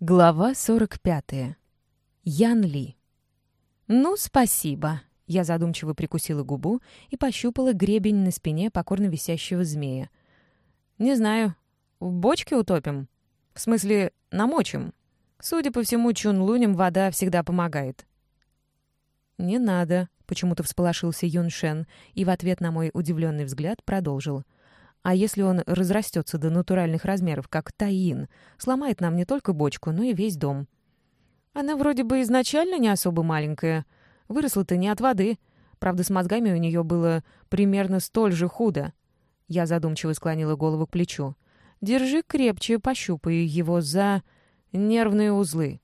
Глава 45. Ян Ли. «Ну, спасибо». Я задумчиво прикусила губу и пощупала гребень на спине покорно висящего змея. «Не знаю. В бочке утопим? В смысле, намочим? Судя по всему, чун-луням вода всегда помогает». «Не надо», — почему-то всполошился Юн Шен и в ответ на мой удивленный взгляд продолжил — а если он разрастется до натуральных размеров, как таин, сломает нам не только бочку, но и весь дом? Она вроде бы изначально не особо маленькая. Выросла-то не от воды. Правда, с мозгами у нее было примерно столь же худо. Я задумчиво склонила голову к плечу. «Держи крепче, пощупай его за нервные узлы».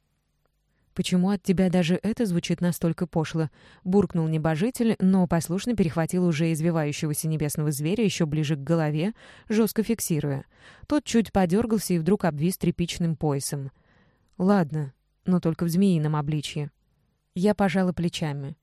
«Почему от тебя даже это звучит настолько пошло?» — буркнул небожитель, но послушно перехватил уже извивающегося небесного зверя еще ближе к голове, жестко фиксируя. Тот чуть подергался и вдруг обвис тряпичным поясом. «Ладно, но только в змеином обличье». Я пожала плечами.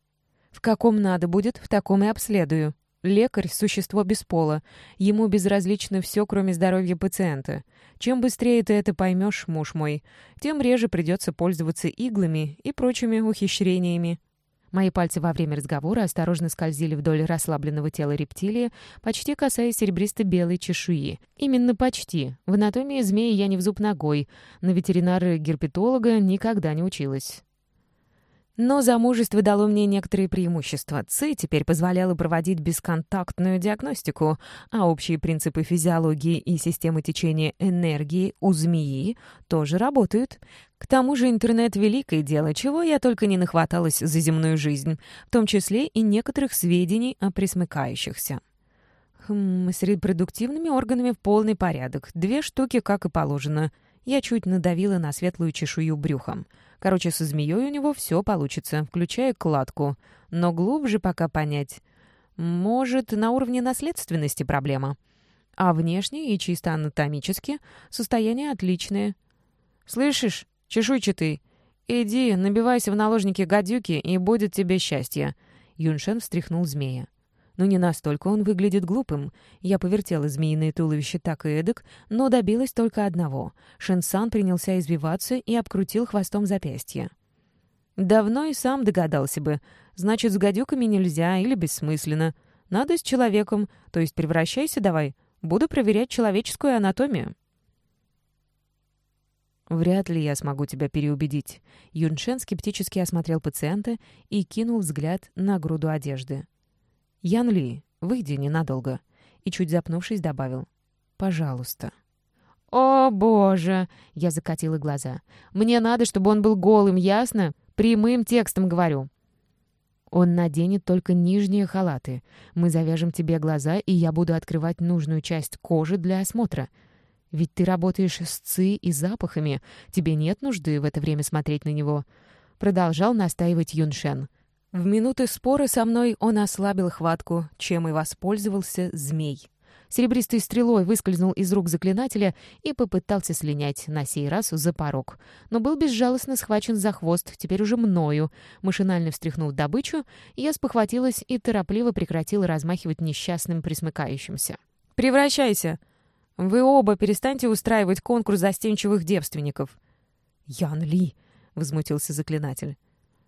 «В каком надо будет, в таком и обследую. Лекарь — существо без пола. Ему безразлично все, кроме здоровья пациента. Чем быстрее ты это поймешь, муж мой, тем реже придется пользоваться иглами и прочими ухищрениями. Мои пальцы во время разговора осторожно скользили вдоль расслабленного тела рептилии, почти касаясь серебристо-белой чешуи. Именно почти. В анатомии змеи я не в зуб ногой. На ветеринара-герпетолога никогда не училась. Но замужество дало мне некоторые преимущества. ЦИ теперь позволяло проводить бесконтактную диагностику, а общие принципы физиологии и системы течения энергии у змеи тоже работают. К тому же интернет — великое дело, чего я только не нахваталась за земную жизнь, в том числе и некоторых сведений о присмыкающихся. Хм, с репродуктивными органами в полный порядок. Две штуки, как и положено. Я чуть надавила на светлую чешую брюхом — Короче, со змеей у него все получится, включая кладку. Но глубже пока понять. Может, на уровне наследственности проблема. А внешне и чисто анатомически состояние отличное. «Слышишь, чешуйчатый, иди, набивайся в наложники гадюки, и будет тебе счастье». Юншен встряхнул змея. Но не настолько он выглядит глупым. Я повертела змеиное туловище так и эдак, но добилась только одного. Шенсан принялся извиваться и обкрутил хвостом запястье. Давно и сам догадался бы. Значит, с гадюками нельзя или бессмысленно. Надо с человеком, то есть превращайся давай. Буду проверять человеческую анатомию. «Вряд ли я смогу тебя переубедить». Юншен скептически осмотрел пациента и кинул взгляд на груду одежды. «Ян Ли, выйди ненадолго», и, чуть запнувшись, добавил «пожалуйста». «О, боже!» — я закатила глаза. «Мне надо, чтобы он был голым, ясно? Прямым текстом говорю». «Он наденет только нижние халаты. Мы завяжем тебе глаза, и я буду открывать нужную часть кожи для осмотра. Ведь ты работаешь с ци и запахами. Тебе нет нужды в это время смотреть на него». Продолжал настаивать Юншен. В минуты спора со мной он ослабил хватку, чем и воспользовался змей. Серебристой стрелой выскользнул из рук заклинателя и попытался слинять, на сей раз за порог. Но был безжалостно схвачен за хвост, теперь уже мною. Машинально встряхнув добычу, я спохватилась и торопливо прекратила размахивать несчастным присмыкающимся. «Превращайся! Вы оба перестаньте устраивать конкурс застенчивых девственников!» «Ян Ли!» — возмутился заклинатель.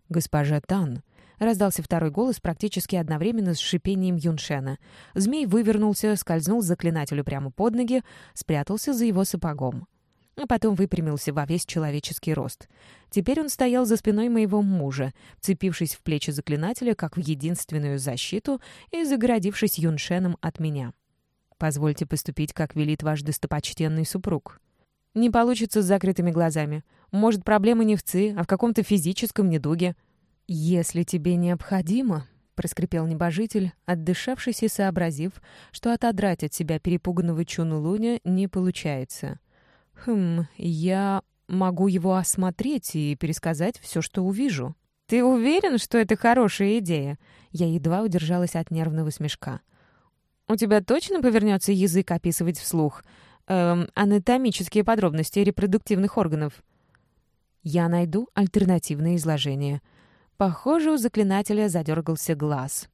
«Госпожа Тан!» Раздался второй голос практически одновременно с шипением Юншена. Змей вывернулся, скользнул заклинателю прямо под ноги, спрятался за его сапогом. А потом выпрямился во весь человеческий рост. Теперь он стоял за спиной моего мужа, цепившись в плечи заклинателя как в единственную защиту и загородившись Юншеном от меня. «Позвольте поступить, как велит ваш достопочтенный супруг». «Не получится с закрытыми глазами. Может, проблема не в ЦИ, а в каком-то физическом недуге», «Если тебе необходимо», — проскрипел небожитель, отдышавшись и сообразив, что отодрать от себя перепуганного Чуну Луня не получается. «Хм, я могу его осмотреть и пересказать все, что увижу». «Ты уверен, что это хорошая идея?» Я едва удержалась от нервного смешка. «У тебя точно повернется язык описывать вслух эм, анатомические подробности репродуктивных органов?» «Я найду альтернативное изложение», Похоже, у заклинателя задергался глаз.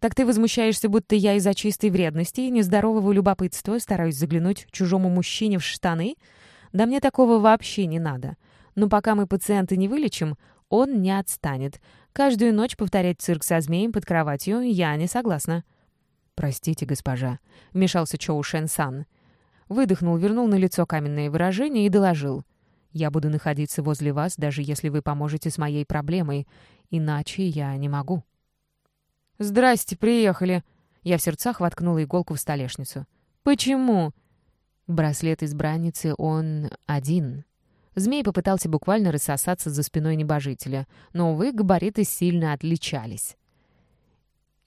«Так ты возмущаешься, будто я из-за чистой вредности и нездорового любопытства стараюсь заглянуть чужому мужчине в штаны?» Да мне такого вообще не надо. Но пока мы пациента не вылечим, он не отстанет. Каждую ночь повторять цирк со змеем под кроватью я не согласна». «Простите, госпожа», — вмешался Чоу Шен Сан. Выдохнул, вернул на лицо каменное выражение и доложил. «Я буду находиться возле вас, даже если вы поможете с моей проблемой. Иначе я не могу». «Здрасте, приехали!» Я в сердцах воткнула иголку в столешницу. «Почему?» Браслет избранницы, он один. Змей попытался буквально рассосаться за спиной небожителя, но, увы, габариты сильно отличались.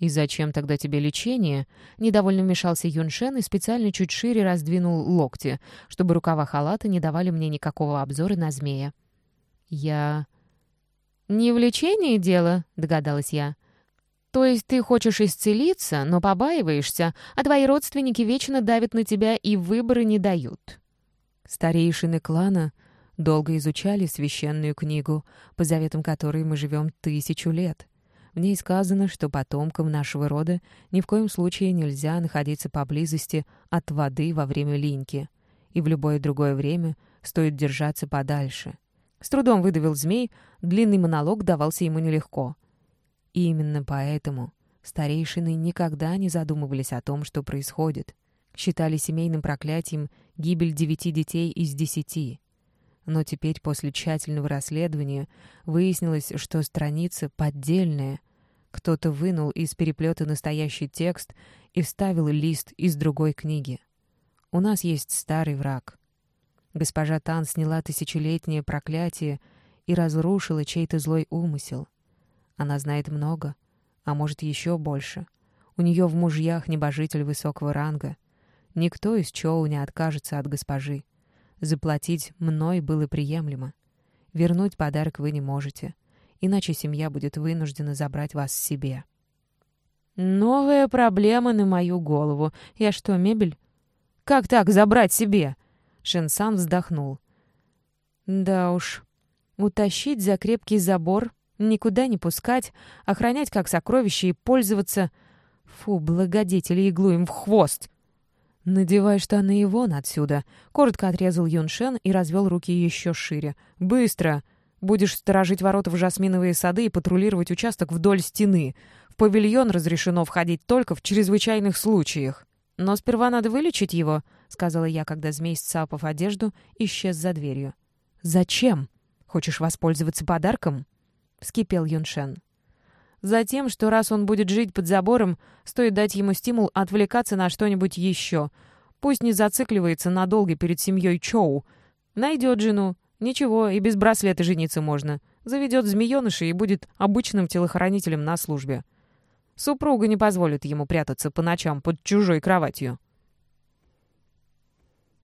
«И зачем тогда тебе лечение?» Недовольно вмешался Юншен и специально чуть шире раздвинул локти, чтобы рукава халата не давали мне никакого обзора на змея. «Я...» «Не в лечении дело», — догадалась я. «То есть ты хочешь исцелиться, но побаиваешься, а твои родственники вечно давят на тебя и выборы не дают». Старейшины клана долго изучали священную книгу, по заветам которой мы живем тысячу лет. В ней сказано, что потомкам нашего рода ни в коем случае нельзя находиться поблизости от воды во время линьки, и в любое другое время стоит держаться подальше. С трудом выдавил змей, длинный монолог давался ему нелегко. И именно поэтому старейшины никогда не задумывались о том, что происходит. Считали семейным проклятием гибель девяти детей из десяти. Но теперь, после тщательного расследования, выяснилось, что страница поддельная. Кто-то вынул из переплета настоящий текст и вставил лист из другой книги. У нас есть старый враг. Госпожа Тан сняла тысячелетнее проклятие и разрушила чей-то злой умысел. Она знает много, а может, еще больше. У нее в мужьях небожитель высокого ранга. Никто из Чоу не откажется от госпожи. Заплатить мной было приемлемо. Вернуть подарок вы не можете, иначе семья будет вынуждена забрать вас себе. «Новая проблема на мою голову. Я что, мебель? Как так забрать себе?» Шенсан вздохнул. «Да уж, утащить за крепкий забор, никуда не пускать, охранять как сокровище и пользоваться... Фу, благодетели иглу им в хвост!» «Надевай штаны и вон отсюда!» — коротко отрезал Юншен и развел руки еще шире. «Быстро! Будешь сторожить ворота в жасминовые сады и патрулировать участок вдоль стены. В павильон разрешено входить только в чрезвычайных случаях. Но сперва надо вылечить его», — сказала я, когда змей, сцапав одежду, исчез за дверью. «Зачем? Хочешь воспользоваться подарком?» — вскипел Юншен. Затем, что раз он будет жить под забором, стоит дать ему стимул отвлекаться на что-нибудь еще. Пусть не зацикливается надолго перед семьей Чоу. Найдет жену. Ничего, и без браслета жениться можно. Заведет змееныша и будет обычным телохранителем на службе. Супруга не позволит ему прятаться по ночам под чужой кроватью.